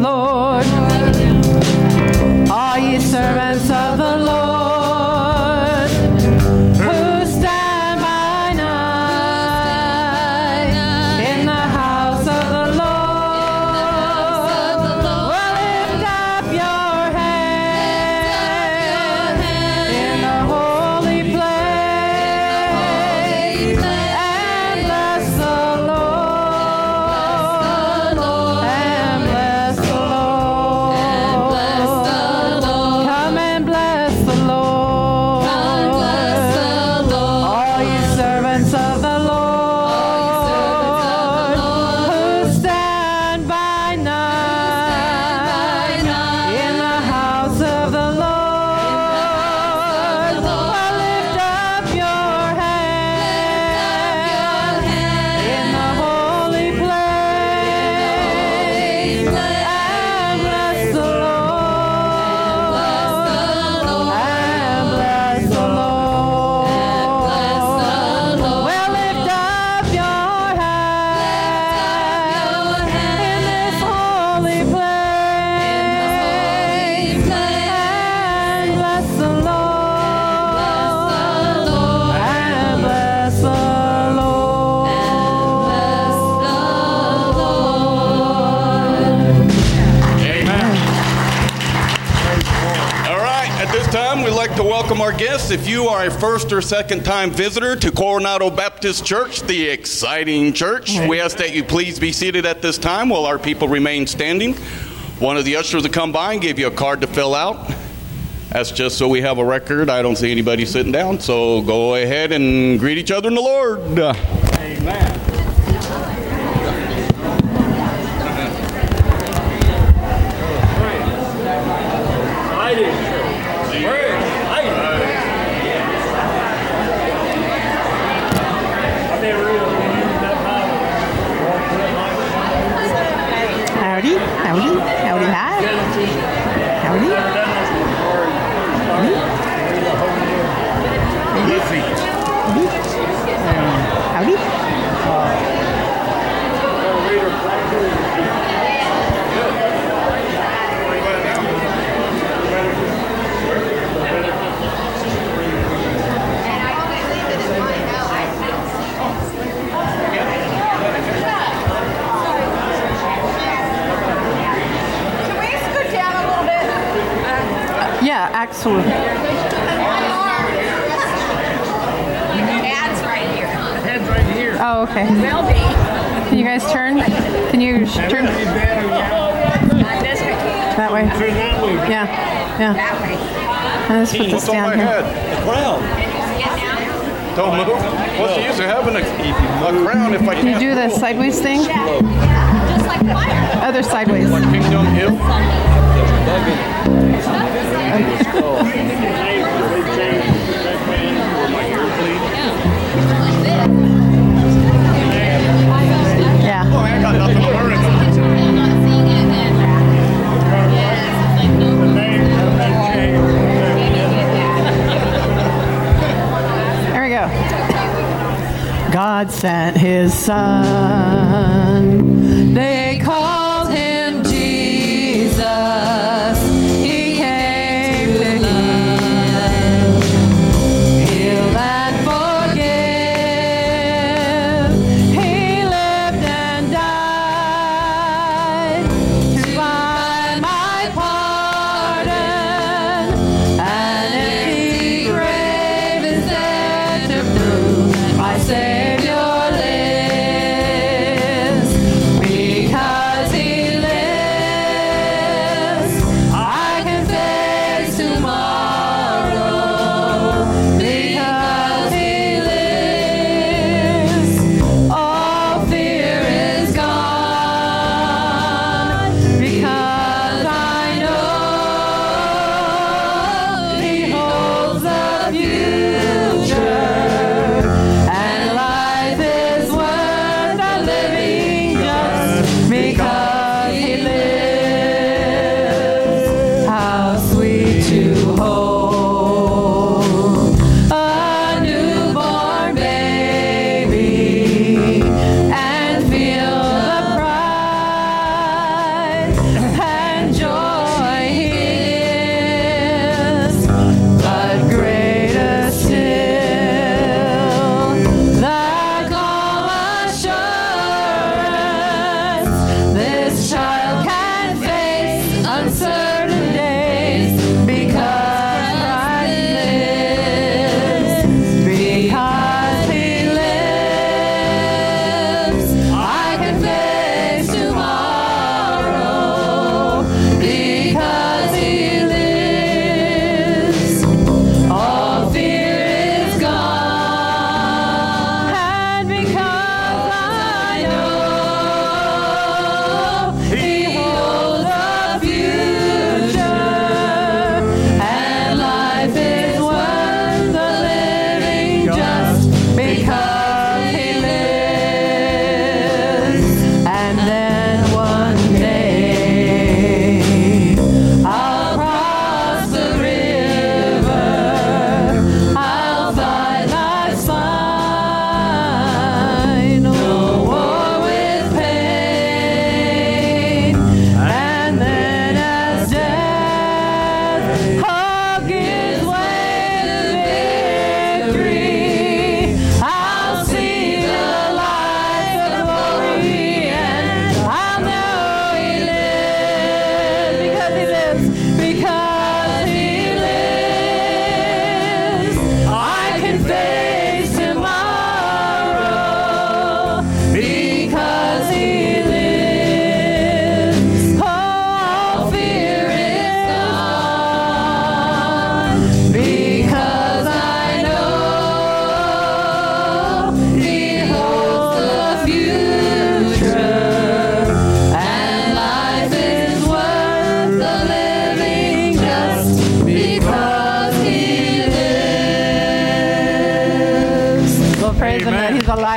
Lord. Place and like to welcome our guests. If you are a first or second time visitor to Coronado Baptist Church, the exciting church, we ask that you please be seated at this time while our people remain standing. One of the ushers will come by and give you a card to fill out. That's just so we have a record. I don't see anybody sitting down, so go ahead and greet each other in the Lord. Amen. Yeah, absolutely. Dad's right here. Oh, okay. Will be. Can you guys turn? Can you sh- turn On this way. that way? Yeah, yeah. That way. Let's put this What's on my down here. head? A crown. Don't move. What's the use of having a, a crown if I Can you can't do the move? sideways thing? Just like fire. Other sideways. Kingdom Hill? God sent his son.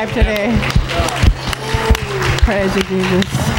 alive today. Praise you, Jesus.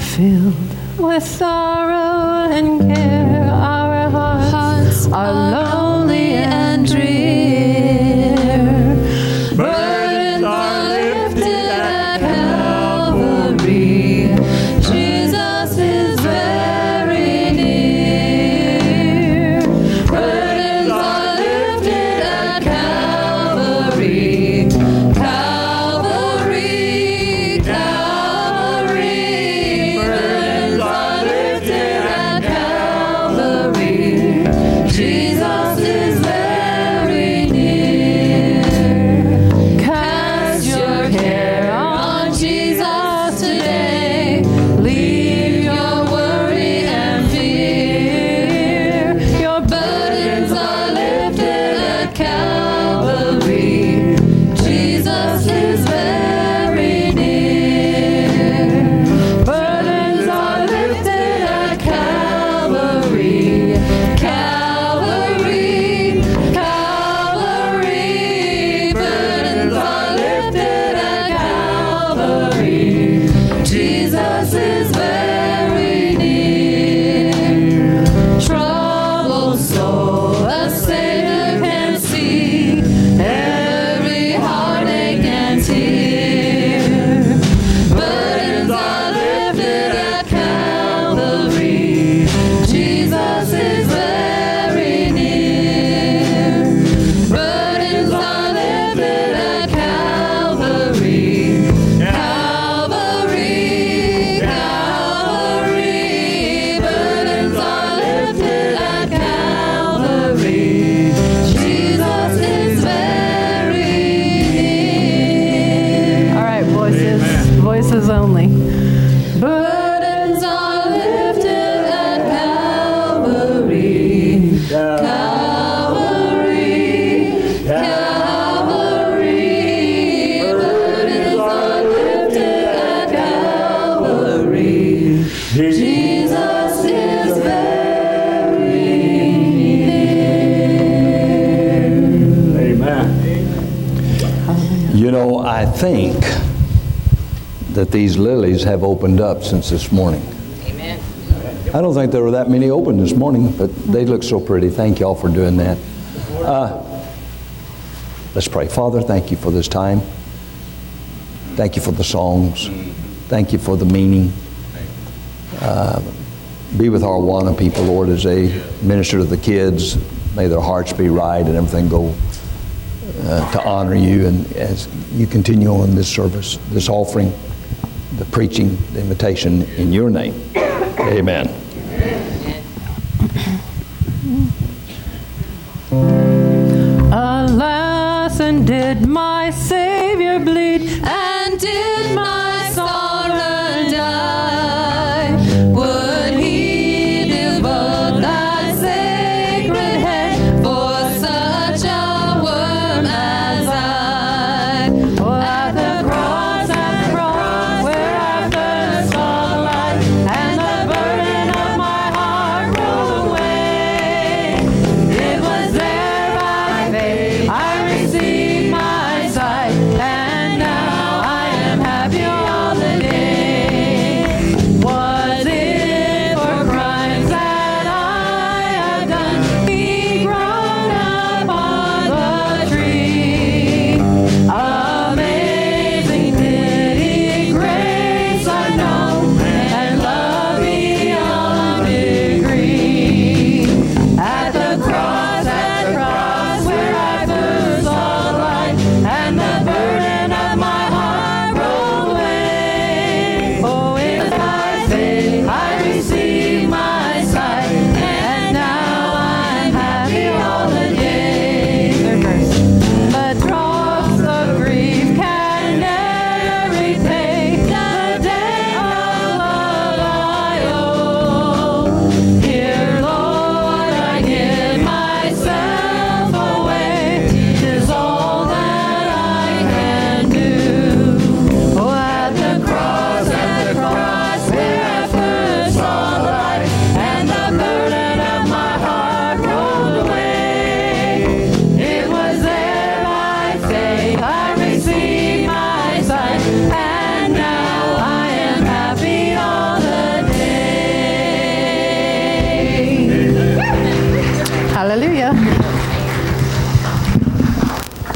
filled with sorrow and care. Our hearts, are. Think that these lilies have opened up since this morning. Amen. I don't think there were that many open this morning, but they look so pretty. Thank you all for doing that. Uh, let's pray. Father, thank you for this time. Thank you for the songs. Thank you for the meaning. Uh, be with our Awana people, Lord, as they minister to the kids. May their hearts be right and everything go uh, to honor you. And as you continue on this service, this offering, the preaching, the invitation in your name. Amen. Alas, and did my Savior bleed,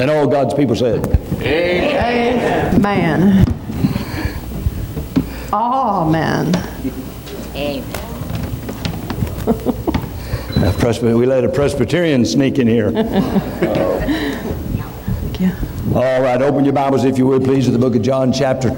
And all God's people said, Amen. Amen. "Uh, Presby- we let a Presbyterian sneak in here. Yeah. All right, open your Bibles, if you would, please, to the book of John, chapter